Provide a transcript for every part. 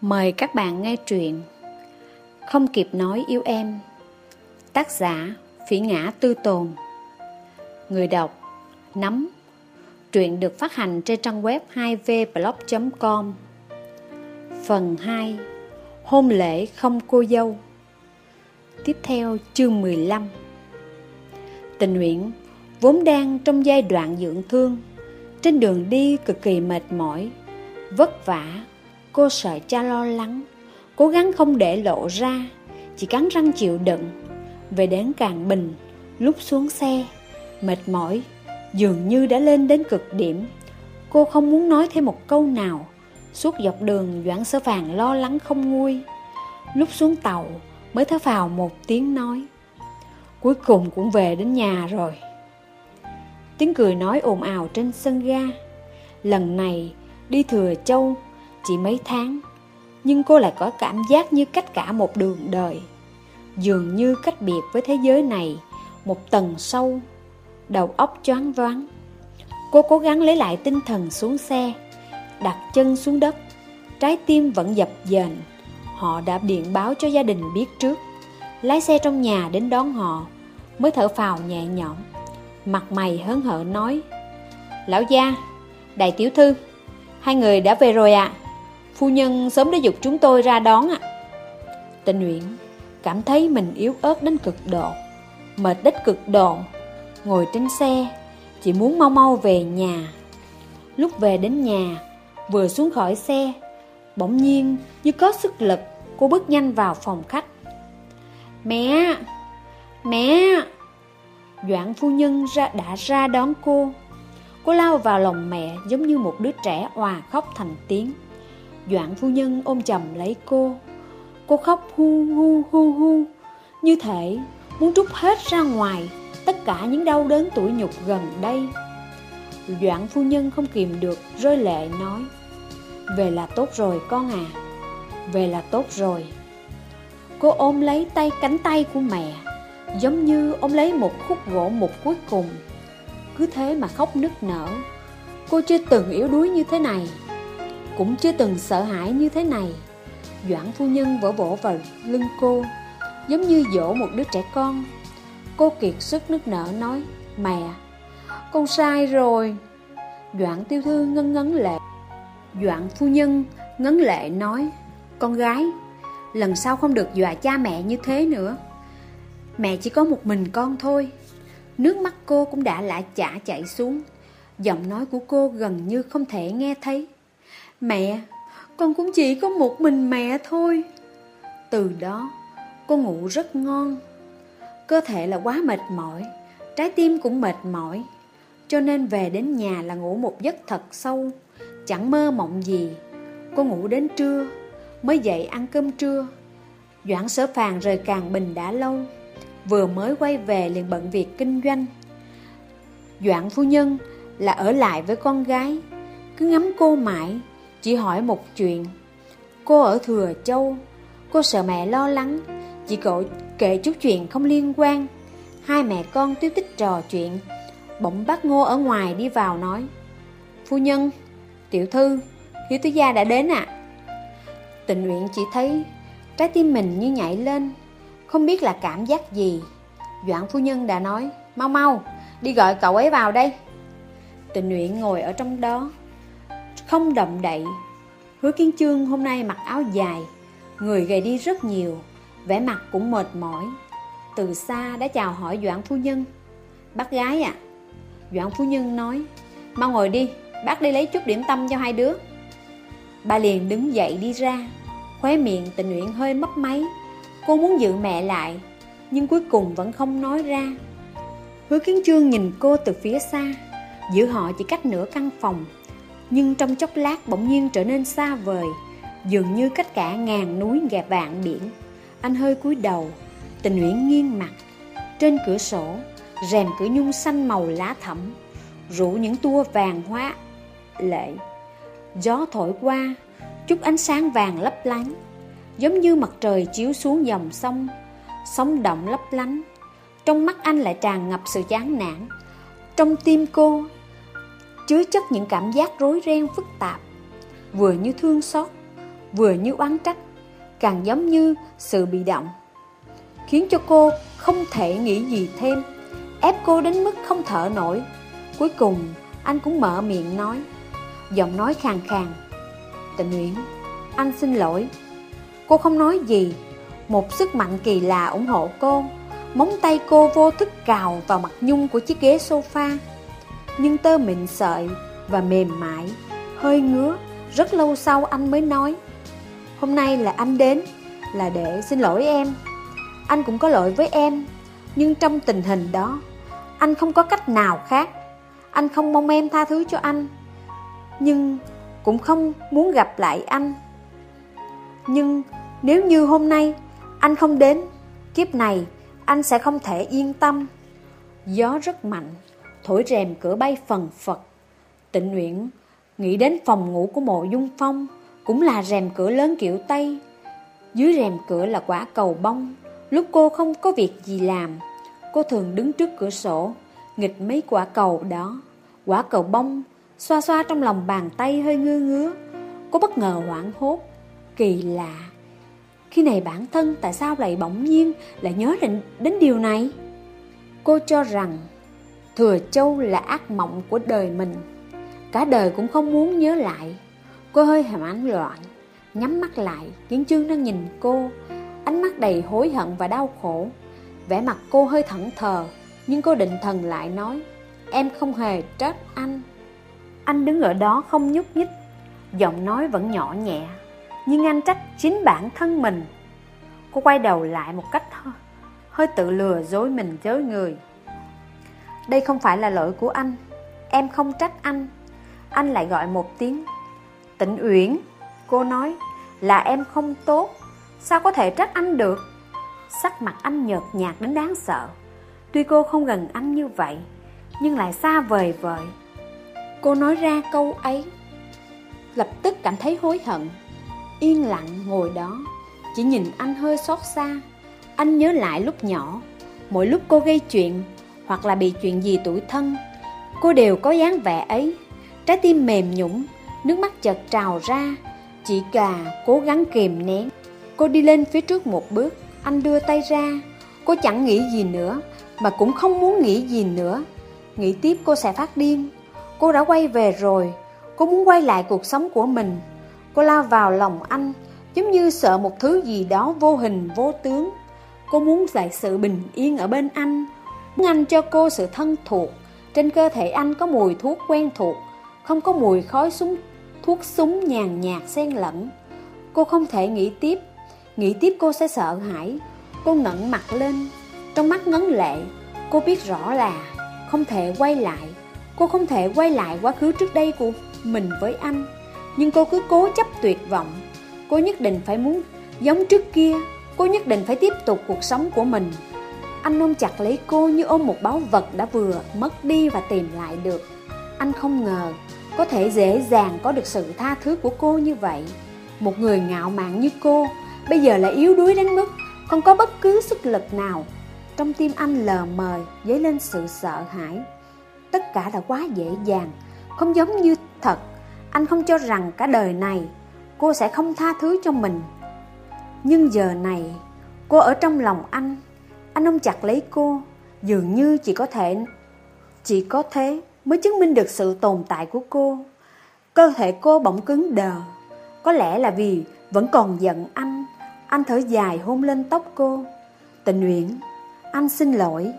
Mời các bạn nghe truyện Không kịp nói yêu em. Tác giả Phỉ Ngã Tư Tồn. Người đọc Nắm Truyện được phát hành trên trang web 2vblog.com Phần 2 Hôn lễ không cô dâu. Tiếp theo chương 15 Tình nguyện vốn đang trong giai đoạn dưỡng thương, Trên đường đi cực kỳ mệt mỏi, Vất vả Cô sợ cha lo lắng, Cố gắng không để lộ ra, Chỉ cắn răng chịu đựng. Về đến Càng Bình, Lúc xuống xe, Mệt mỏi, Dường như đã lên đến cực điểm. Cô không muốn nói thêm một câu nào, Suốt dọc đường Doãn Sơ Phàn lo lắng không nguôi. Lúc xuống tàu, Mới thở phào một tiếng nói, Cuối cùng cũng về đến nhà rồi. Tiếng cười nói ồn ào trên sân ga. Lần này, đi thừa châu chỉ mấy tháng. Nhưng cô lại có cảm giác như cách cả một đường đời. Dường như cách biệt với thế giới này Một tầng sâu Đầu óc choáng váng. Cô cố gắng lấy lại tinh thần xuống xe Đặt chân xuống đất. Trái tim vẫn dập dềnh. Họ đã điện báo cho gia đình biết trước. Lái xe trong nhà đến đón họ Mới thở phào nhẹ nhõm. Mặt mày hớn hở nói Lão gia, đại tiểu thư Hai người đã về rồi ạ. à? Phu nhân sớm đã dục chúng tôi ra đón ạ. Tình nguyện cảm thấy mình yếu ớt đến cực độ, mệt đến cực độ, ngồi trên xe, chỉ muốn mau mau về nhà. Lúc về đến nhà, vừa xuống khỏi xe, bỗng nhiên như có sức lực, cô bước nhanh vào phòng khách. Mẹ! Mẹ! Doãn phu nhân ra đã ra đón cô. Cô lao vào lòng mẹ giống như một đứa trẻ òa khóc thành tiếng. Doãn phu nhân ôm chầm lấy cô. Cô khóc hu hu hu hu. Như thể muốn trút hết ra ngoài Tất cả những đau đớn tuổi nhục gần đây. Doãn phu nhân không kìm được Rơi lệ nói, Về là tốt rồi con à Về là tốt rồi. Cô ôm lấy tay cánh tay của mẹ, Giống như ôm lấy một khúc gỗ mục cuối cùng. Cứ thế mà khóc nức nở, Cô chưa từng yếu đuối như thế này cũng chưa từng sợ hãi như thế này. Doãn phu nhân vỗ vỗ vào lưng cô Giống như dỗ một đứa trẻ con. Cô kiệt sức nức nở nói Mẹ, con sai rồi. Doãn tiêu thư ngân ngấn lệ. Doãn phu nhân ngấn lệ nói Con gái, lần sau không được dọa cha mẹ như thế nữa. Mẹ chỉ có một mình con thôi. Nước mắt cô cũng đã lạ chả chạy xuống. Giọng nói của cô gần như không thể nghe thấy. Mẹ, con cũng chỉ có một mình mẹ thôi. Từ đó, cô ngủ rất ngon. Cơ thể là quá mệt mỏi, trái tim cũng mệt mỏi. Cho nên về đến nhà là ngủ một giấc thật sâu, chẳng mơ mộng gì. Cô ngủ đến trưa, mới dậy ăn cơm trưa. Doãn sở phàn rời Càng Bình đã lâu, vừa mới quay về liền bận việc kinh doanh. Doãn phu nhân là ở lại với con gái, cứ ngắm cô mãi, chỉ hỏi một chuyện. Cô ở Thừa Châu. Cô sợ mẹ lo lắng. Chỉ cậu kể chút chuyện không liên quan. Hai mẹ con tiêu tích trò chuyện. Bỗng bác Ngô ở ngoài đi vào nói Phu nhân, tiểu thư, hiếu tứ gia đã đến ạ. Tình nguyện chỉ thấy Trái tim mình như nhảy lên Không biết là cảm giác gì. Doãn phu nhân đã nói Mau mau, đi gọi cậu ấy vào đây. Tình nguyện ngồi ở trong đó không động đậy. Hứa Kiến Trương hôm nay mặc áo dài, người gầy đi rất nhiều, vẻ mặt cũng mệt mỏi. Từ xa đã chào hỏi Doãn Phu Nhân. Bác gái ạ. À? Doãn Phu Nhân nói, mau ngồi đi, bác đi lấy chút điểm tâm cho hai đứa. Bà liền đứng dậy đi ra, khóe miệng tình nguyện hơi mấp máy. Cô muốn giữ mẹ lại, nhưng cuối cùng vẫn không nói ra. Hứa Kiến Trương nhìn cô từ phía xa, giữa họ chỉ cách nửa căn phòng nhưng trong chốc lát bỗng nhiên trở nên xa vời, dường như cách cả ngàn núi gẹp vạn biển. Anh hơi cúi đầu, tình nguyện nghiêng mặt. Trên cửa sổ, rèm cửa nhung xanh màu lá thẫm, rủ những tua vàng hóa lệ. Gió thổi qua, chút ánh sáng vàng lấp lánh, giống như mặt trời chiếu xuống dòng sông, sóng động lấp lánh. Trong mắt anh lại tràn ngập sự chán nản. Trong tim cô chứa chất những cảm giác rối ren phức tạp, vừa như thương xót, vừa như oán trách, càng giống như sự bị động. Khiến cho cô không thể nghĩ gì thêm, ép cô đến mức không thở nổi. Cuối cùng, anh cũng mở miệng nói, giọng nói khàn khàn. Tình Nguyễn, anh xin lỗi. Cô không nói gì, một sức mạnh kỳ lạ ủng hộ cô. Móng tay cô vô thức cào vào mặt nhung của chiếc ghế sofa. Nhưng tơ mịn sợi và mềm mại, hơi ngứa. Rất lâu sau anh mới nói, hôm nay là anh đến, là để xin lỗi em. Anh cũng có lỗi với em, nhưng trong tình hình đó, anh không có cách nào khác. Anh không mong em tha thứ cho anh, nhưng cũng không muốn gặp lại anh. Nhưng nếu như hôm nay anh không đến, kiếp này anh sẽ không thể yên tâm. Gió rất mạnh, thổi rèm cửa bay phần phật. Tịnh Uyển nghĩ đến phòng ngủ của mộ dung phong, cũng là rèm cửa lớn kiểu Tây. Dưới rèm cửa là quả cầu bông, lúc cô không có việc gì làm, cô thường đứng trước cửa sổ, nghịch mấy quả cầu đó. Quả cầu bông, xoa xoa trong lòng bàn tay hơi ngứa ngứa. Cô bất ngờ hoảng hốt, kỳ lạ. Khi này bản thân tại sao lại bỗng nhiên lại nhớ đến, đến điều này? Cô cho rằng Thừa Châu là ác mộng của đời mình. Cả đời cũng không muốn nhớ lại. Cô hơi hàm ánh loạn Nhắm mắt lại Kiến chương đang nhìn cô. Ánh mắt đầy hối hận và đau khổ. Vẻ mặt cô hơi thẫn thờ Nhưng cô định thần lại nói Em không hề trách anh. Anh đứng ở đó không nhúc nhích Giọng nói vẫn nhỏ nhẹ Nhưng anh trách chính bản thân mình. Cô quay đầu lại một cách hơi, hơi tự lừa dối mình dối người. Đây không phải là lỗi của anh. Em không trách anh. Anh lại gọi một tiếng. Tịnh Uyển, Cô nói, là em không tốt. Sao có thể trách anh được? Sắc mặt anh nhợt nhạt đến đáng sợ. Tuy cô không gần anh như vậy, Nhưng lại xa vời vời. Cô nói ra câu ấy, Lập tức cảm thấy hối hận. Yên lặng ngồi đó, Chỉ nhìn anh hơi xót xa. Anh nhớ lại lúc nhỏ, Mỗi lúc cô gây chuyện hoặc là bị chuyện gì tuổi thân. Cô đều có dáng vẻ ấy. Trái tim mềm nhũng Nước mắt chợt trào ra Chị cà cố gắng kìm nén. Cô đi lên phía trước một bước, Anh đưa tay ra. Cô chẳng nghĩ gì nữa, Mà cũng không muốn nghĩ gì nữa. Nghĩ tiếp cô sẽ phát điên. Cô đã quay về rồi, Cô muốn quay lại cuộc sống của mình. Cô lao vào lòng anh, Giống như sợ một thứ gì đó vô hình, vô tướng. Cô muốn giải sự bình yên ở bên anh ngăn anh cho cô sự thân thuộc. Trên cơ thể anh có mùi thuốc quen thuộc, Không có mùi khói súng, thuốc súng nhàn nhạt xen lẫn. Cô không thể nghĩ tiếp Nghĩ tiếp cô sẽ sợ hãi. Cô ngẩng mặt lên, Trong mắt ngấn lệ. Cô biết rõ là không thể quay lại. Cô không thể quay lại quá khứ trước đây của mình với anh. Nhưng cô cứ cố chấp tuyệt vọng. Cô nhất định phải muốn giống trước kia. Cô nhất định phải tiếp tục cuộc sống của mình. Anh ôm chặt lấy cô như ôm một báu vật đã vừa mất đi và tìm lại được. Anh không ngờ có thể dễ dàng có được sự tha thứ của cô như vậy. Một người ngạo mạn như cô Bây giờ lại yếu đuối đến mức Không có bất cứ sức lực nào. Trong tim anh lờ mờ dấy lên sự sợ hãi. Tất cả đã quá dễ dàng, Không giống như thật. Anh không cho rằng cả đời này Cô sẽ không tha thứ cho mình. Nhưng giờ này, Cô ở trong lòng anh. Anh ôm chặt lấy cô Dường như chỉ có thể Chỉ có thế mới chứng minh được sự tồn tại của cô. Cơ thể cô bỗng cứng đờ. Có lẽ là vì vẫn còn giận anh. Anh thở dài hôn lên tóc cô. Tình Uyển, anh xin lỗi.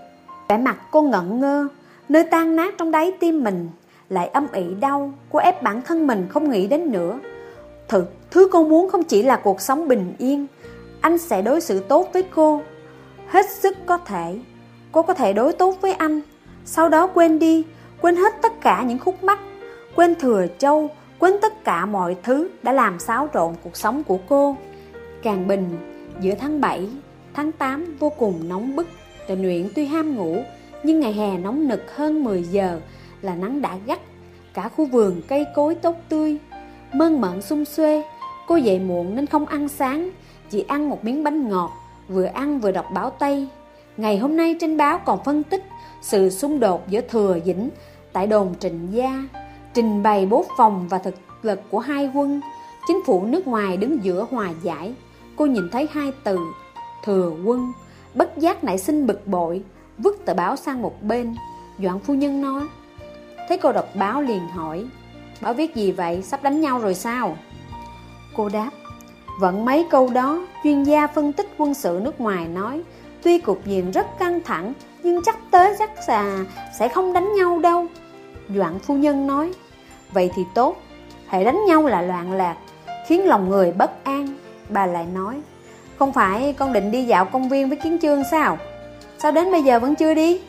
Vẻ mặt cô ngẩn ngơ, nơi tan nát trong đáy tim mình, lại âm ỉ đau. Cô ép bản thân mình không nghĩ đến nữa. Thực, thứ cô muốn không chỉ là cuộc sống bình yên. Anh sẽ đối xử tốt với cô. Hết sức có thể. Cô có thể đối tốt với anh. Sau đó quên đi quên hết tất cả những khúc mắc, quên thừa châu, quên tất cả mọi thứ đã làm xáo trộn cuộc sống của cô. Càng bình, giữa tháng 7, tháng 8 vô cùng nóng bức, Tình Nguyện tuy ham ngủ, nhưng ngày hè nóng nực hơn 10 giờ là nắng đã gắt, cả khu vườn cây cối tốt tươi, mơn mận sung xuê. Cô dậy muộn nên không ăn sáng, chỉ ăn một miếng bánh ngọt, vừa ăn vừa đọc báo Tây. Ngày hôm nay trên báo còn phân tích sự xung đột giữa Thừa Dĩnh tại đồn Trịnh Gia, trình bày bố phòng và thực lực của hai quân, Chính phủ nước ngoài đứng giữa hòa giải Cô nhìn thấy hai từ Thừa quân Bất giác nảy sinh bực bội Vứt tờ báo sang một bên Doãn phu nhân nói Thấy cô đọc báo liền hỏi Báo viết gì vậy? Sắp đánh nhau rồi sao? Cô đáp vẫn mấy câu đó, Chuyên gia phân tích quân sự nước ngoài nói, Tuy cục diện rất căng thẳng, Nhưng chắc tới chắc là sẽ không đánh nhau đâu. Doãn phu nhân nói, Vậy thì tốt Hệ đánh nhau là loạn lạc, Khiến lòng người bất an. Bà lại nói, Không phải con định đi dạo công viên với Kiến trương sao? Sao đến bây giờ vẫn chưa đi?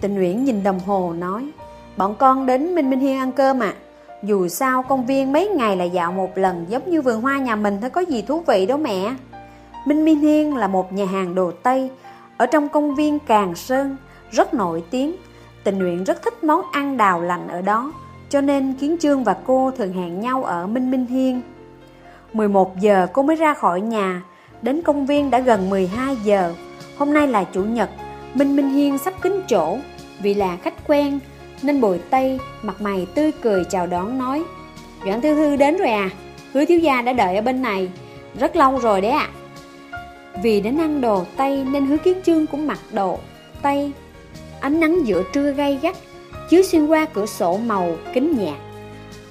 Tình Uyển nhìn đồng hồ nói, Bọn con đến Minh Minh Hiên ăn cơm à dù sao, công viên mấy ngày là dạo một lần, Giống như vườn hoa nhà mình thôi, có gì thú vị đâu mẹ. Minh Minh Hiên là một nhà hàng đồ Tây. Ở trong công viên Càng Sơn, Rất nổi tiếng. Tình nguyện rất thích món ăn đào lạnh ở đó, Cho nên Kiến Trương và cô thường hẹn nhau ở Minh Minh Hiên. 11 giờ, cô mới ra khỏi nhà. Đến công viên đã gần 12 giờ. Hôm nay là chủ nhật, Minh Minh Hiên sắp kính chỗ. Vì là khách quen nên bồi tay, mặt mày tươi cười chào đón nói, Doãn Thư Thư đến rồi à Hứa thiếu gia đã đợi ở bên này, Rất lâu rồi đấy ạ. Vì đến ăn đồ Tây Nên hứa kiến trương cũng mặc đồ Tây Ánh nắng giữa trưa gay gắt, Chiếu xuyên qua cửa sổ màu kính nhạt,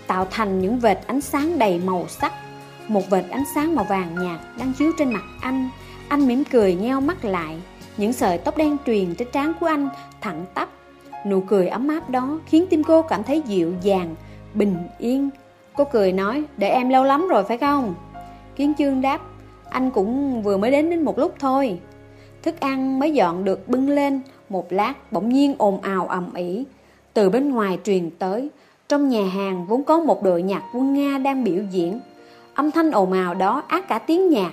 Tạo thành những vệt ánh sáng đầy màu sắc, Một vệt ánh sáng màu vàng nhạt Đang chiếu trên mặt anh. Anh mỉm cười nheo mắt lại, Những sợi tóc đen truyền trên trán của anh Thẳng tắp Nụ cười ấm áp đó khiến tim cô cảm thấy dịu dàng, bình yên. Cô cười nói, để em lâu lắm rồi phải không? Kiến chương đáp, anh cũng vừa mới đến đến một lúc thôi. Thức ăn mới dọn được bưng lên, một lát bỗng nhiên ồn ào ầm ĩ Từ bên ngoài truyền tới, trong nhà hàng vốn có một đội nhạc quân Nga đang biểu diễn. Âm thanh ồn ào đó ác cả tiếng nhạc.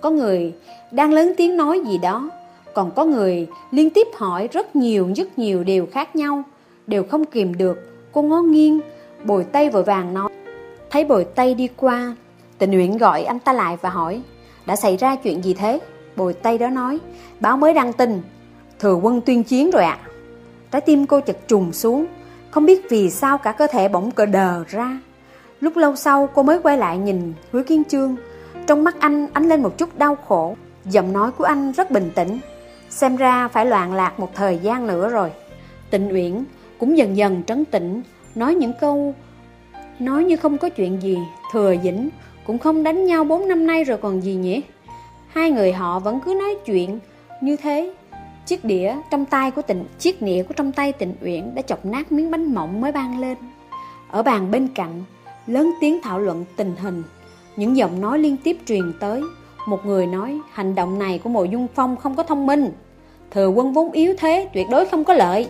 Có người đang lớn tiếng nói gì đó, còn có người liên tiếp hỏi rất nhiều rất nhiều điều khác nhau, đều không kìm được. Cô ngó nghiêng, bồi tay vội vàng nói. Thấy bồi tay đi qua, tình nguyện gọi anh ta lại và hỏi, đã xảy ra chuyện gì thế? Bồi tay đó nói, báo mới đăng tin, thừa quân tuyên chiến rồi ạ. À. Trái tim cô chật trùng xuống, không biết vì sao cả cơ thể bỗng cờ đờ ra. Lúc lâu sau cô mới quay lại nhìn hứa kiên trương, trong mắt anh ánh lên một chút đau khổ. Giọng nói của anh rất bình tĩnh, xem ra phải loạn lạc một thời gian nữa rồi. Tịnh Uyển cũng dần dần trấn tĩnh, nói những câu nói như không có chuyện gì, thừa dĩnh cũng không đánh nhau 4 năm nay rồi còn gì nhỉ? Hai người họ vẫn cứ nói chuyện như thế. Chiếc đĩa trong tay của Tịnh, chiếc nĩa của trong tay Tịnh Uyển đã chọc nát miếng bánh mỏng mới ban lên. Ở bàn bên cạnh, lớn tiếng thảo luận tình hình, những giọng nói liên tiếp truyền tới. Một người nói hành động này của Mộ Dung Phong không có thông minh, thừa quân vốn yếu thế tuyệt đối không có lợi.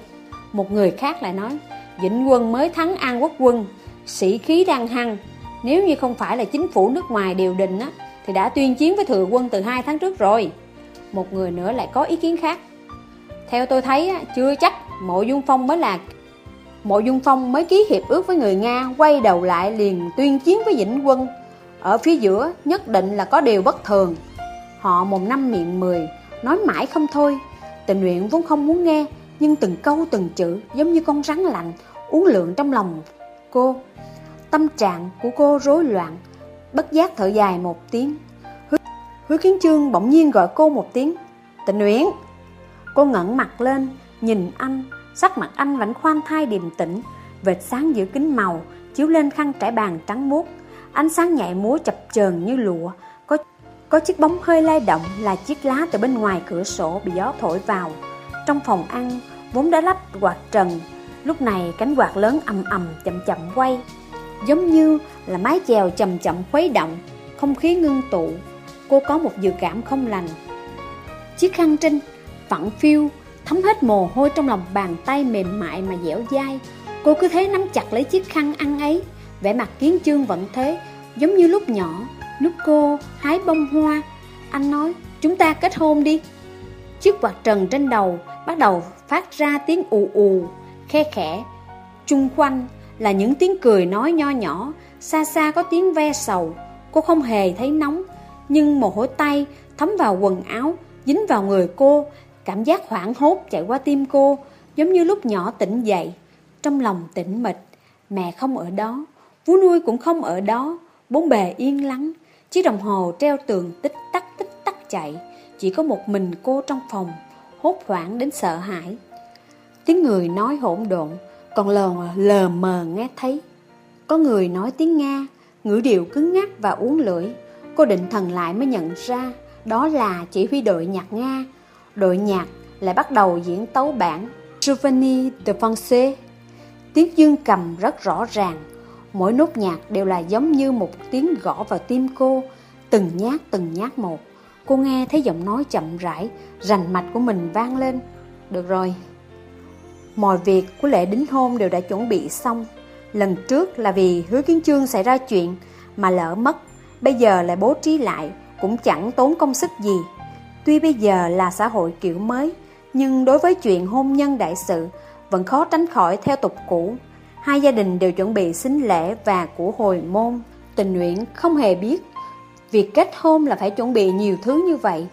Một người khác lại nói Vĩnh quân mới thắng An Quốc quân, sĩ khí đang hăng. Nếu như không phải là chính phủ nước ngoài điều định á, thì đã tuyên chiến với thừa quân từ hai tháng trước rồi. Một người nữa lại có ý kiến khác. Theo tôi thấy á, chưa chắc Mộ Dung Phong mới là Mộ Dung Phong mới ký hiệp ước với người Nga Quay đầu lại liền tuyên chiến với Vĩnh Quân ở phía giữa nhất định là có điều bất thường. Họ mồm năm miệng mười Nói mãi không thôi. Tình nguyện vốn không muốn nghe Nhưng từng câu từng chữ giống như con rắn lạnh Uống lượng trong lòng cô. Tâm trạng của cô rối loạn Bất giác thở dài một tiếng. Hứa, hứa kiến trương bỗng nhiên gọi cô một tiếng Tình nguyện Cô ngẩng mặt lên Nhìn anh Sắc mặt anh vẫn khoan thai điềm tĩnh Vệt sáng giữa kính màu Chiếu lên khăn trải bàn trắng muốt. Ánh sáng nhạy múa chập chờn như lụa. Có có chiếc bóng hơi lay động là chiếc lá từ bên ngoài cửa sổ bị gió thổi vào. Trong phòng ăn vốn đã lắp quạt trần. Lúc này cánh quạt lớn ầm ầm chậm chậm quay. Giống như là mái chèo chậm chậm khuấy động Không khí ngưng tụ. Cô có một dự cảm không lành. Chiếc khăn trên phẳng phiu, Thấm hết mồ hôi trong lòng bàn tay mềm mại mà dẻo dai. Cô cứ thế nắm chặt lấy chiếc khăn ăn ấy vẻ mặt kiến chương vẫn thế, Giống như lúc nhỏ, Lúc cô hái bông hoa. Anh nói, chúng ta kết hôn đi. Chiếc quạt trần trên đầu Bắt đầu phát ra tiếng ù ù, Khe khẽ. Trung quanh là những tiếng cười nói nho nhỏ, Xa xa có tiếng ve sầu. Cô không hề thấy nóng, Nhưng một hôi tay thấm vào quần áo, Dính vào người cô. Cảm giác hoảng hốt chạy qua tim cô, Giống như lúc nhỏ tỉnh dậy, Trong lòng tĩnh mịch. Mẹ không ở đó. Vú nuôi cũng không ở đó. Bốn bề yên lắng Chiếc đồng hồ treo tường tích tắc tích tắc chạy. Chỉ có một mình cô trong phòng Hốt hoảng đến sợ hãi. Tiếng người nói hỗn độn Còn lờ, lờ mờ nghe thấy. Có người nói tiếng Nga Ngữ điệu cứng ngắc và uốn lưỡi. Cô định thần lại mới nhận ra Đó là chỉ huy đội nhạc Nga. Đội nhạc lại bắt đầu diễn tấu bản Souvenir de Français. Tiếng dương cầm rất rõ ràng. Mỗi nốt nhạc đều là giống như một tiếng gõ vào tim cô, Từng nhát từng nhát một. Cô nghe thấy giọng nói chậm rãi, Rành mạch của mình vang lên. Được rồi, Mọi việc của lễ đính hôn đều đã chuẩn bị xong. Lần trước là vì hứa kiến chương xảy ra chuyện Mà lỡ mất, Bây giờ lại bố trí lại Cũng chẳng tốn công sức gì. Tuy bây giờ là xã hội kiểu mới, Nhưng đối với chuyện hôn nhân đại sự Vẫn khó tránh khỏi theo tục cũ. Hai gia đình đều chuẩn bị xính lễ và của hồi môn. Tình nguyện không hề biết. Việc kết hôn là phải chuẩn bị nhiều thứ như vậy.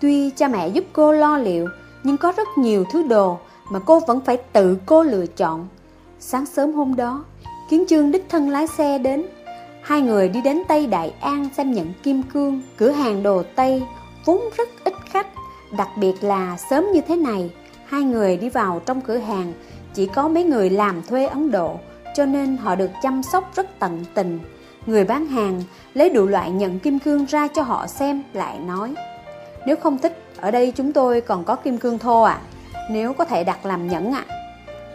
Tuy cha mẹ giúp cô lo liệu, Nhưng có rất nhiều thứ đồ Mà cô vẫn phải tự cô lựa chọn. Sáng sớm hôm đó, Kiến trương đích thân lái xe đến. Hai người đi đến Tây Đại An xem nhận kim cương, Cửa hàng đồ Tây, vốn rất ít khách. Đặc biệt là sớm như thế này, Hai người đi vào trong cửa hàng chỉ có mấy người làm thuê Ấn Độ Cho nên họ được chăm sóc rất tận tình. Người bán hàng lấy đủ loại nhận kim cương ra cho họ xem lại nói Nếu không thích, ở đây chúng tôi còn có kim cương thô à? Nếu có thể đặt làm nhẫn ạ. À.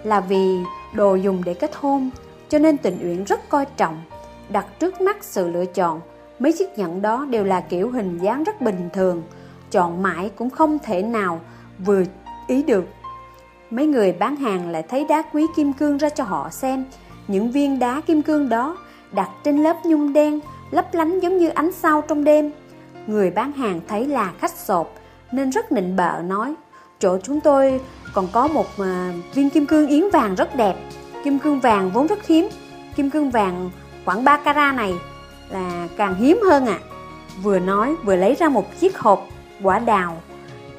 Là vì đồ dùng để kết hôn Cho nên tình uyển rất coi trọng. Đặt trước mắt sự lựa chọn Mấy chiếc nhẫn đó đều là kiểu hình dáng rất bình thường. Chọn mãi cũng không thể nào vừa ý được. Mấy người bán hàng lại thấy đá quý kim cương ra cho họ xem. Những viên đá kim cương đó đặt trên lớp nhung đen, lấp lánh giống như ánh sao trong đêm. Người bán hàng thấy là khách sộp, nên rất nịnh bợ nói, chỗ chúng tôi còn có một à, viên kim cương yến vàng rất đẹp. Kim cương vàng vốn rất hiếm. Kim cương vàng khoảng 3 carat này là càng hiếm hơn ạ. À. vừa nói vừa lấy ra một chiếc hộp quả đào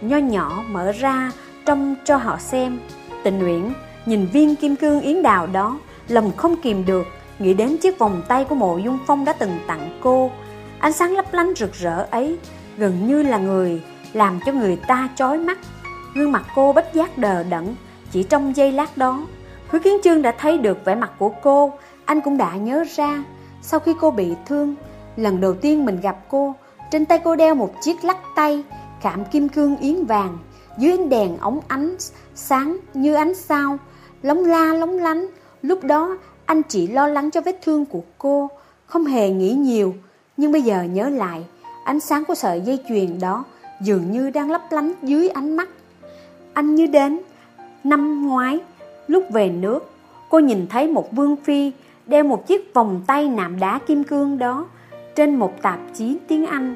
nho nhỏ mở ra trông cho họ xem. Tình nguyện, nhìn viên kim cương yến đào đó, lòng không kìm được, Nghĩ đến chiếc vòng tay của mộ dung phong đã từng tặng cô. Ánh sáng lấp lánh rực rỡ ấy Gần như là người Làm cho người ta chói mắt. Gương mặt cô bất giác đờ đẫn, Chỉ trong giây lát đó Hứa kiến trương đã thấy được vẻ mặt của cô. Anh cũng đã nhớ ra, Sau khi cô bị thương, Lần đầu tiên mình gặp cô, Trên tay cô đeo một chiếc lắc tay, Khảm kim cương yến vàng. Dưới ánh đèn ống ánh sáng như ánh sao Lóng la lóng lánh Lúc đó anh chỉ lo lắng cho vết thương của cô, không hề nghĩ nhiều. Nhưng bây giờ nhớ lại, ánh sáng của sợi dây chuyền đó dường như đang lấp lánh dưới ánh mắt. Anh như đến, năm ngoái, lúc về nước, cô nhìn thấy một vương phi đeo một chiếc vòng tay nạm đá kim cương đó trên một tạp chí tiếng Anh.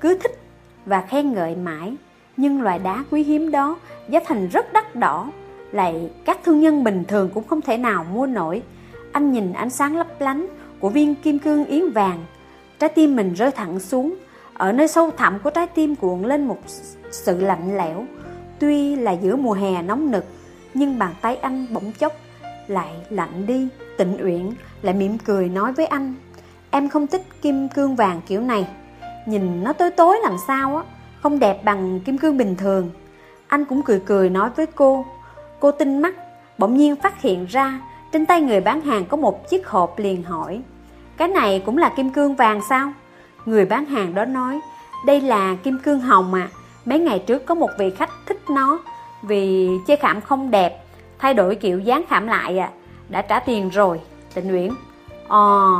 Cứ thích và khen ngợi mãi, nhưng loại đá quý hiếm đó giá thành rất đắt đỏ, lại các thương nhân bình thường cũng không thể nào mua nổi. Anh nhìn ánh sáng lấp lánh của viên kim cương yến vàng. Trái tim mình rơi thẳng xuống. Ở nơi sâu thẳm của trái tim cuộn lên một sự lạnh lẽo. Tuy là giữa mùa hè nóng nực Nhưng bàn tay anh bỗng chốc lại lạnh đi Tịnh Uyển lại mỉm cười nói với anh Em không thích kim cương vàng kiểu này. Nhìn nó tối tối làm sao á? Không đẹp bằng kim cương bình thường. Anh cũng cười cười nói với cô. Cô tinh mắt, Bỗng nhiên phát hiện ra trên tay người bán hàng có một chiếc hộp liền hỏi, Cái này cũng là kim cương vàng sao? Người bán hàng đó nói, Đây là kim cương hồng à Mấy ngày trước có một vị khách thích nó Vì chơi khảm không đẹp, Thay đổi kiểu dáng khảm lại à Đã trả tiền rồi, Tịnh Nguyễn Ờ.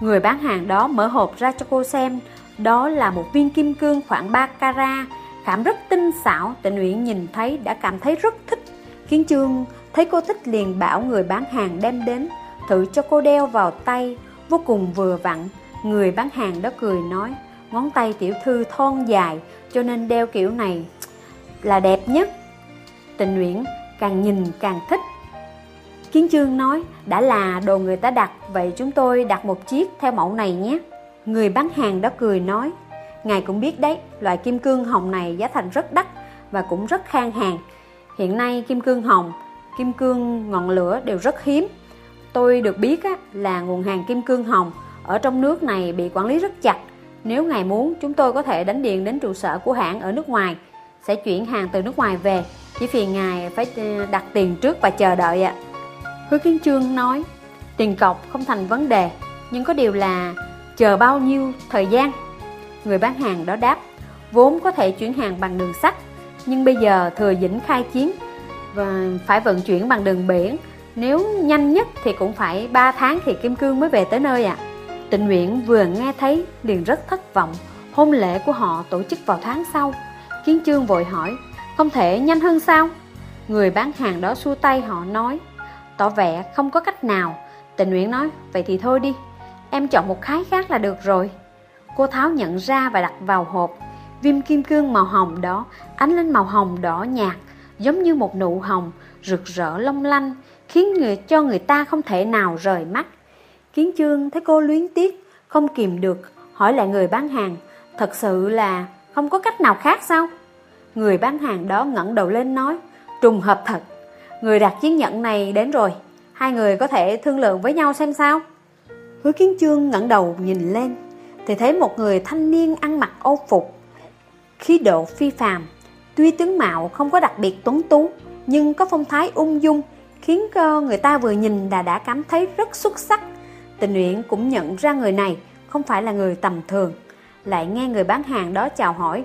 Người bán hàng đó mở hộp ra cho cô xem đó là một viên kim cương khoảng 3 carat Khảm rất tinh xảo, Tịnh Uyển nhìn thấy đã cảm thấy rất thích. Khiến Trương Thấy cô thích liền bảo người bán hàng đem đến, Thử cho cô đeo vào tay, Vô cùng vừa vặn. Người bán hàng đó cười nói, Ngón tay tiểu thư thon dài, Cho nên đeo kiểu này Là đẹp nhất. Tình Uyển càng nhìn càng thích. Kiến Trương nói, Đã là đồ người ta đặt, Vậy chúng tôi đặt một chiếc theo mẫu này nhé. Người bán hàng đó cười nói Ngài cũng biết đấy Loại kim cương hồng này giá thành rất đắt Và cũng rất khan hàng Hiện nay kim cương hồng kim cương ngọn lửa đều rất hiếm. Tôi được biết á, là nguồn hàng kim cương hồng ở trong nước này bị quản lý rất chặt. Nếu ngài muốn, chúng tôi có thể đánh điện đến trụ sở của hãng ở nước ngoài, sẽ chuyển hàng từ nước ngoài về. Chỉ phiền ngài phải ờ, đặt tiền trước và chờ đợi ạ. Hứa Kiến Trương nói, tiền cọc không thành vấn đề, nhưng có điều là chờ bao nhiêu thời gian? Người bán hàng đó đáp, vốn có thể chuyển hàng bằng đường sắt, nhưng bây giờ thừa dĩnh khai chiến và phải vận chuyển bằng đường biển. Nếu nhanh nhất thì cũng phải 3 tháng thì Kim Cương mới về tới nơi ạ. À. Tịnh Nguyện vừa nghe thấy liền rất thất vọng. Hôn lễ của họ tổ chức vào tháng sau. Kiến Trương vội hỏi, không thể nhanh hơn sao? Người bán hàng đó xua tay họ nói, tỏ vẻ không có cách nào. Tịnh Nguyện nói, vậy thì thôi đi, em chọn một khái khác là được rồi. Cô Tháo nhận ra và đặt vào hộp. Viêm kim cương màu hồng đó ánh lên màu hồng đỏ nhạt, giống như một nụ hồng, rực rỡ long lanh, khiến người cho người ta không thể nào rời mắt. Kiến chương thấy cô luyến tiếc, không kìm được, hỏi lại người bán hàng, thật sự là không có cách nào khác sao? Người bán hàng đó ngẩng đầu lên nói, trùng hợp thật, người đặt chiến nhận này đến rồi, hai người có thể thương lượng với nhau xem sao? Hứa kiến chương ngẩng đầu nhìn lên, thì thấy một người thanh niên ăn mặc ô phục, khí độ phi phàm, tuy tướng mạo không có đặc biệt tuấn tú, nhưng có phong thái ung dung, khiến người ta vừa nhìn đã đã cảm thấy rất xuất sắc. Tình nguyện cũng nhận ra người này không phải là người tầm thường, lại nghe người bán hàng đó chào hỏi,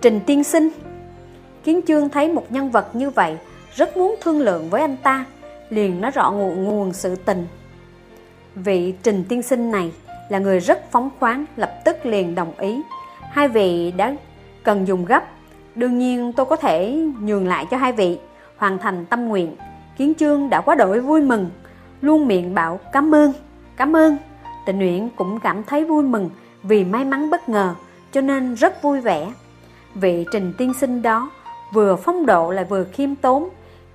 Trình Tiên Sinh. Kiến Chương thấy một nhân vật như vậy, rất muốn thương lượng với anh ta, liền nói rõ nguồn, nguồn sự tình. Vị Trình Tiên Sinh này là người rất phóng khoáng, lập tức liền đồng ý. Hai vị đã cần dùng gấp, đương nhiên tôi có thể nhường lại cho hai vị, hoàn thành tâm nguyện. Kiến Chương đã quá đổi vui mừng, luôn miệng bảo cảm ơn, cảm ơn. Tịnh Nguyện cũng cảm thấy vui mừng vì may mắn bất ngờ, cho nên rất vui vẻ. Vị trình tiên sinh đó vừa phong độ lại vừa khiêm tốn,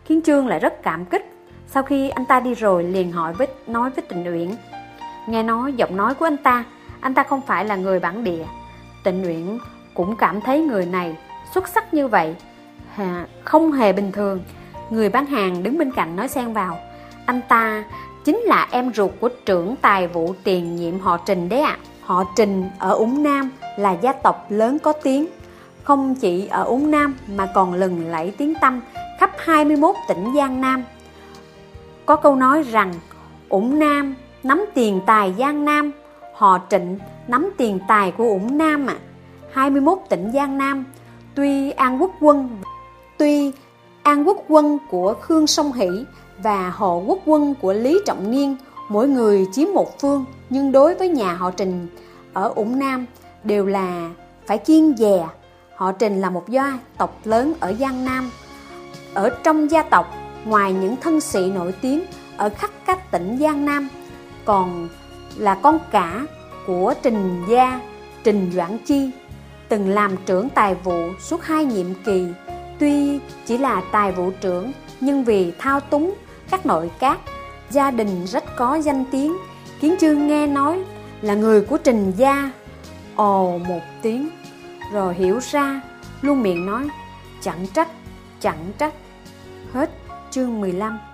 Kiến Chương lại rất cảm kích. Sau khi anh ta đi rồi liền hỏi với nói với Tịnh Uyển, nghe nói giọng nói của anh ta, anh ta không phải là người bản địa. Tịnh Uyển cũng cảm thấy người này xuất sắc như vậy, không hề bình thường. Người bán hàng đứng bên cạnh nói xen vào, anh ta chính là em ruột của trưởng tài vụ tiền nhiệm họ Trình đấy ạ. À. Họ Trình ở Úng Nam là gia tộc lớn có tiếng, không chỉ ở Úng Nam mà còn lừng lẫy tiếng tâm khắp 21 tỉnh Giang Nam. Có câu nói rằng ủng Nam nắm tiền tài Giang Nam, họ Trịnh nắm tiền tài của ủng Nam ạ. À. 21 tỉnh Giang Nam, tuy An Quốc quân tuy An Quốc quân của Khương Sông Hỷ và Hộ Quốc quân của Lý Trọng Niên mỗi người chiếm một phương nhưng đối với nhà họ Trình ở Ủng Nam đều là phải kiên dè. Họ Trình là một gia tộc lớn ở Giang Nam. Ở trong gia tộc, ngoài những thân sĩ nổi tiếng ở khắp các tỉnh Giang Nam, còn là con cả của Trình Gia, Trình Doãn Chi, từng làm trưởng tài vụ suốt hai nhiệm kỳ. Tuy chỉ là tài vụ trưởng, nhưng vì thao túng các nội các, gia đình rất có danh tiếng. Kiến Chương nghe nói là người của Trình Gia. Ồ một tiếng, rồi hiểu ra, luôn miệng nói, chẳng trách, chẳng trách. Hết chương 15